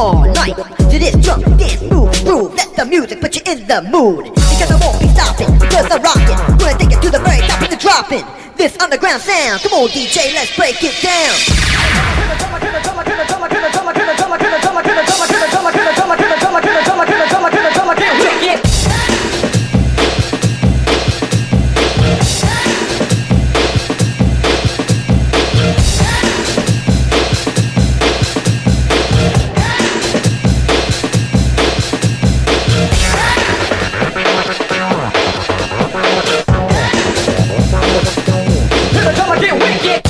all night to this drunk dance move. Groove, let the music put you in the mood. Because I won't be stopping, because I'm rocking. Gonna take it to the very top of the dropping. This underground sound. Come on, DJ, let's break it down. wicked.